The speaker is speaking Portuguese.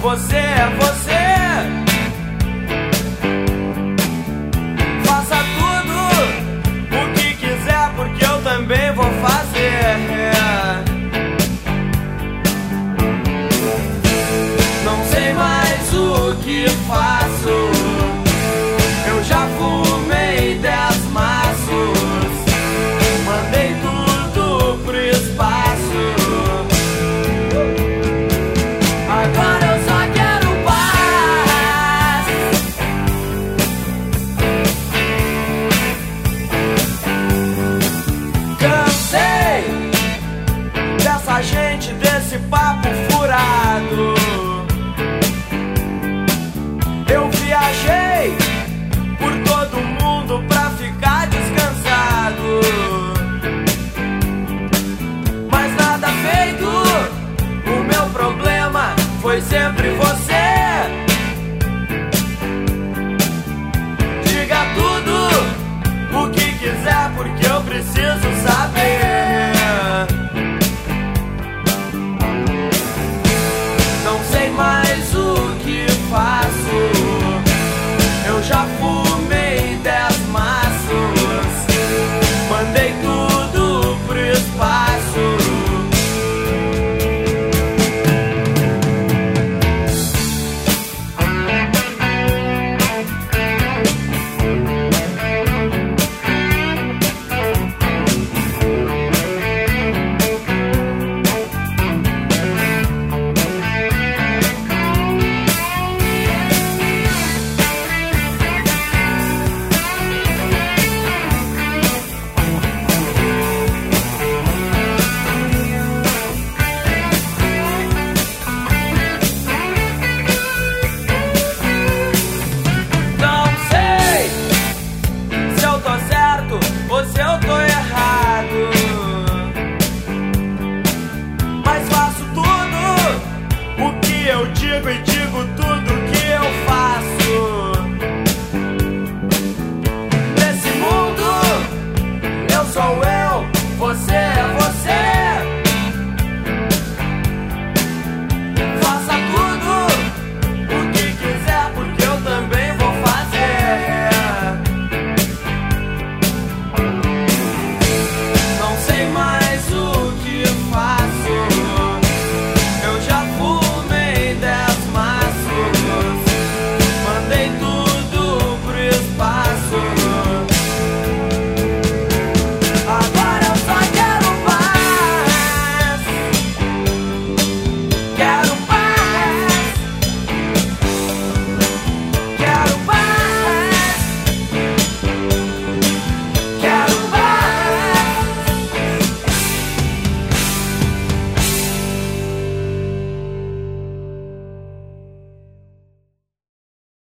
Você é você. Faça tudo o que quiser, porque eu também vou fazer. Não sei mais o que faz. всем привоз.